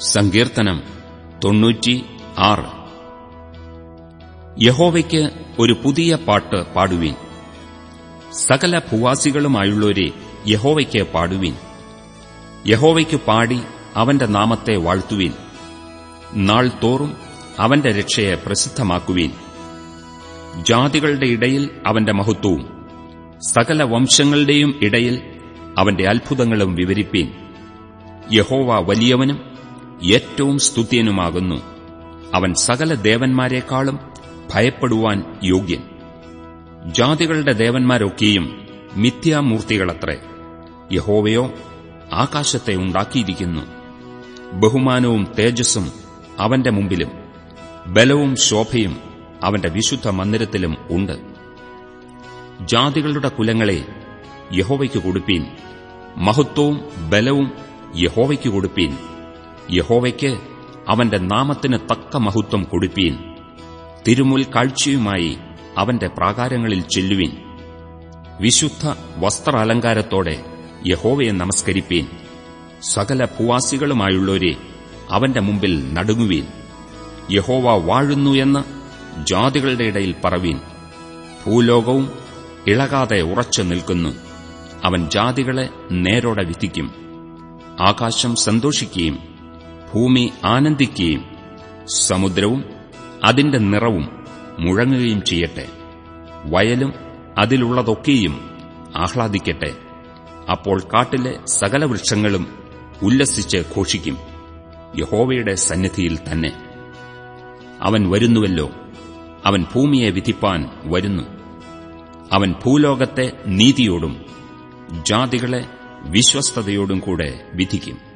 സങ്കീർത്തനം തൊണ്ണൂറ്റി ആറ് യഹോവയ്ക്ക് ഒരു പുതിയ പാട്ട് പാടുവിൻ. സകല ഭൂവാസികളുമായുള്ളവരെ യഹോവയ്ക്ക് പാടുവിൻ. യഹോവയ്ക്ക് പാടി അവന്റെ നാമത്തെ വാഴ്ത്തുവിൻ. നാൾ തോറും അവന്റെ രക്ഷയെ പ്രസിദ്ധമാക്കുവിൻ. ജാതികളുടെ ഇടയിൽ അവന്റെ മഹത്വവും സകല വംശങ്ങളുടെയും ഇടയിൽ അവന്റെ അത്ഭുതങ്ങളും വിവരിപ്പീൻ. യഹോവ വലിയവനും ഏറ്റവും സ്തുത്യനുമാകുന്നു. അവൻ സകല ദേവന്മാരെക്കാളും ഭയപ്പെടുവാൻ യോഗ്യൻ. ജാതികളുടെ ദേവന്മാരൊക്കെയും മിഥ്യാമൂർത്തികളത്രേ. യഹോവയോ ആകാശത്തെ ഉണ്ടാക്കിയിരിക്കുന്നു. ബഹുമാനവും തേജസ്സും അവന്റെ മുമ്പിലും. ബലവും ശോഭയും അവന്റെ വിശുദ്ധ മന്ദിരത്തിലും ഉണ്ട്. ജാതികളുടെ കുലങ്ങളെ യഹോവയ്ക്ക് കൊടുപ്പീൻ. മഹത്വവും ബലവും യഹോവയ്ക്ക് കൊടുപ്പീൻ. യഹോവയ്ക്ക് അവന്റെ നാമത്തിന് തക്ക മഹത്വം കൊടുപ്പീൻ. തിരുമുൽ കാഴ്ചയുമായി അവന്റെ പ്രാകാരങ്ങളിൽ ചെല്ലുവീൻ. വിശുദ്ധ വസ്ത്രാലങ്കാരത്തോടെ യഹോവയെ നമസ്കരിപ്പീൻ. സകല ഭൂവാസികളുമായുള്ളവരെ അവന്റെ മുമ്പിൽ നടുങ്ങുവീൻ. യഹോവ വാഴുന്നു എന്ന് ജാതികളുടെ ഇടയിൽ പറവീൻ. ഭൂലോകവും ഇളകാതെ ഉറച്ചു നിൽക്കുന്നു. അവൻ ജാതികളെ നേരോടെ വിധിക്കും. ആകാശം സന്തോഷിക്കുകയും ഭൂമി ആനന്ദിക്കുകയും സമുദ്രവും അതിന്റെ നിറവും മുഴങ്ങുകയും ചെയ്യട്ടെ. വയലും അതിലുള്ളതൊക്കെയും ആഹ്ലാദിക്കട്ടെ. അപ്പോൾ കാട്ടിലെ സകല വൃക്ഷങ്ങളും ഉല്ലസിച്ച് ഘോഷിക്കും. യഹോവയുടെ സന്നിധിയിൽ തന്നെ. അവൻ വരുന്നുവല്ലോ. അവൻ ഭൂമിയെ വിധിപ്പാൻ വരുന്നു. അവൻ ഭൂലോകത്തെ നീതിയോടും ജാതികളെ വിശ്വസ്തയോടും കൂടെ വിധിക്കും.